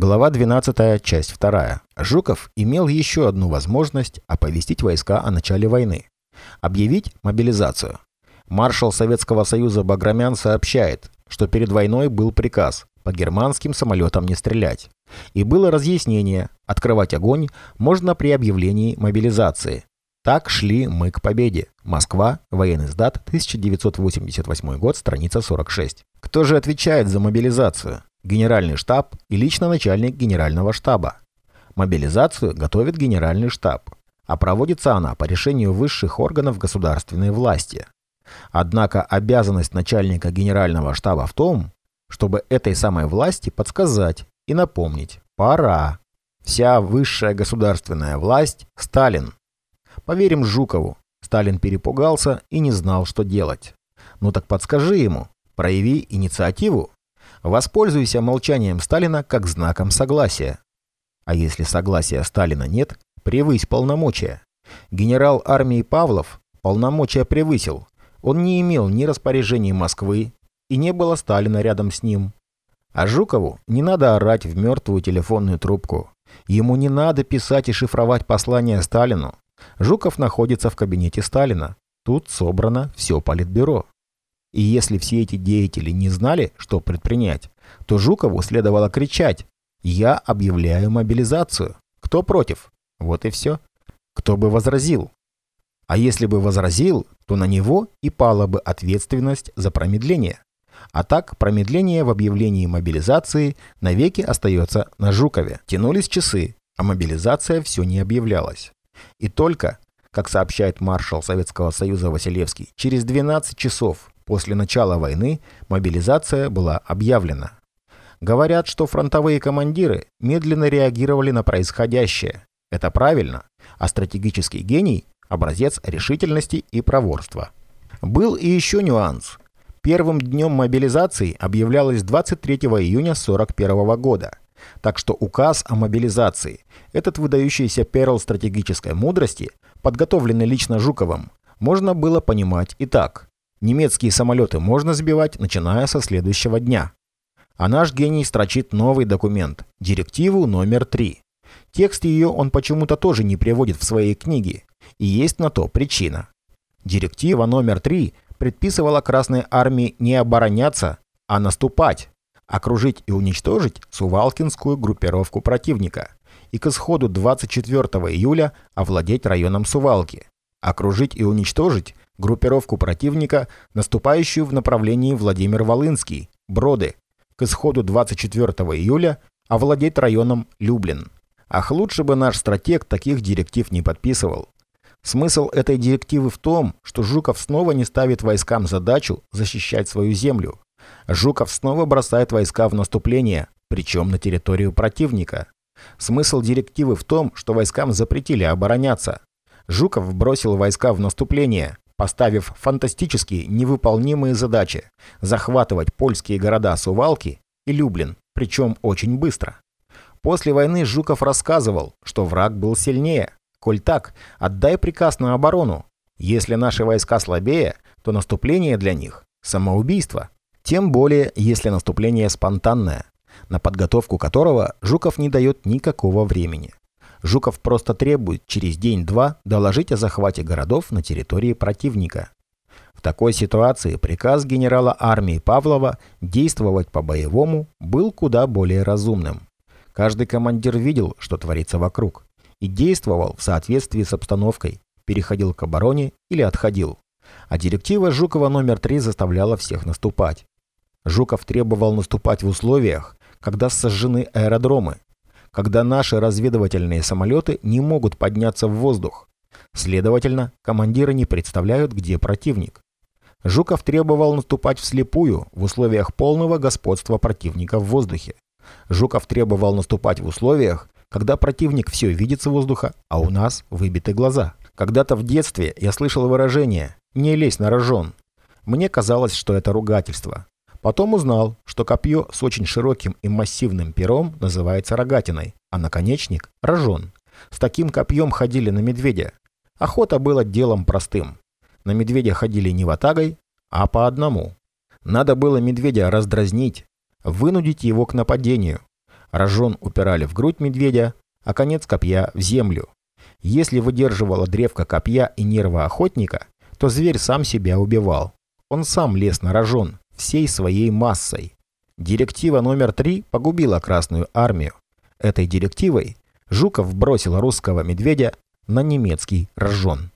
Глава 12, часть 2. Жуков имел еще одну возможность оповестить войска о начале войны. Объявить мобилизацию. Маршал Советского Союза Баграмян сообщает, что перед войной был приказ по германским самолетам не стрелять. И было разъяснение, открывать огонь можно при объявлении мобилизации. Так шли мы к победе. Москва, военный сдат, 1988 год, страница 46. Кто же отвечает за мобилизацию? Генеральный штаб и лично начальник генерального штаба. Мобилизацию готовит генеральный штаб, а проводится она по решению высших органов государственной власти. Однако обязанность начальника генерального штаба в том, чтобы этой самой власти подсказать и напомнить «пора». Вся высшая государственная власть – Сталин. Поверим Жукову. Сталин перепугался и не знал, что делать. Ну так подскажи ему, прояви инициативу. Воспользуйся молчанием Сталина как знаком согласия. А если согласия Сталина нет, превысь полномочия. Генерал армии Павлов полномочия превысил. Он не имел ни распоряжений Москвы, и не было Сталина рядом с ним. А Жукову не надо орать в мертвую телефонную трубку. Ему не надо писать и шифровать послание Сталину. Жуков находится в кабинете Сталина. Тут собрано все политбюро. И если все эти деятели не знали, что предпринять, то Жукову следовало кричать «Я объявляю мобилизацию». Кто против? Вот и все. Кто бы возразил? А если бы возразил, то на него и пала бы ответственность за промедление. А так, промедление в объявлении мобилизации навеки остается на Жукове. Тянулись часы, а мобилизация все не объявлялась. И только, как сообщает маршал Советского Союза Василевский, через 12 часов После начала войны мобилизация была объявлена. Говорят, что фронтовые командиры медленно реагировали на происходящее. Это правильно, а стратегический гений – образец решительности и проворства. Был и еще нюанс. Первым днем мобилизации объявлялось 23 июня 1941 года. Так что указ о мобилизации, этот выдающийся перл стратегической мудрости, подготовленный лично Жуковым, можно было понимать и так. Немецкие самолеты можно сбивать, начиная со следующего дня. А наш гений строчит новый документ – директиву номер 3. Текст ее он почему-то тоже не приводит в своей книге, и есть на то причина. Директива номер 3 предписывала Красной Армии не обороняться, а наступать, окружить и уничтожить Сувалкинскую группировку противника и к исходу 24 июля овладеть районом Сувалки, окружить и уничтожить группировку противника, наступающую в направлении Владимир-Волынский, Броды, к исходу 24 июля овладеть районом Люблин. Ах, лучше бы наш стратег таких директив не подписывал. Смысл этой директивы в том, что Жуков снова не ставит войскам задачу защищать свою землю. Жуков снова бросает войска в наступление, причем на территорию противника. Смысл директивы в том, что войскам запретили обороняться. Жуков бросил войска в наступление, поставив фантастические невыполнимые задачи – захватывать польские города Сувалки и Люблин, причем очень быстро. После войны Жуков рассказывал, что враг был сильнее. Коль так, отдай приказ на оборону. Если наши войска слабее, то наступление для них – самоубийство. Тем более, если наступление спонтанное, на подготовку которого Жуков не дает никакого времени. Жуков просто требует через день-два доложить о захвате городов на территории противника. В такой ситуации приказ генерала армии Павлова действовать по-боевому был куда более разумным. Каждый командир видел, что творится вокруг, и действовал в соответствии с обстановкой, переходил к обороне или отходил. А директива Жукова номер 3 заставляла всех наступать. Жуков требовал наступать в условиях, когда сожжены аэродромы, когда наши разведывательные самолеты не могут подняться в воздух. Следовательно, командиры не представляют, где противник. Жуков требовал наступать вслепую в условиях полного господства противника в воздухе. Жуков требовал наступать в условиях, когда противник все видит с воздуха, а у нас выбиты глаза. Когда-то в детстве я слышал выражение «не лезь на рожон». Мне казалось, что это ругательство. Потом узнал, что копье с очень широким и массивным пером называется рогатиной, а наконечник – рожон. С таким копьем ходили на медведя. Охота была делом простым. На медведя ходили не ватагой, а по одному. Надо было медведя раздразнить, вынудить его к нападению. Рожон упирали в грудь медведя, а конец копья в землю. Если выдерживала древко копья и нервы охотника, то зверь сам себя убивал. Он сам лез на рожон, всей своей массой. Директива номер три погубила Красную армию. Этой директивой Жуков бросил русского медведя на немецкий рожон.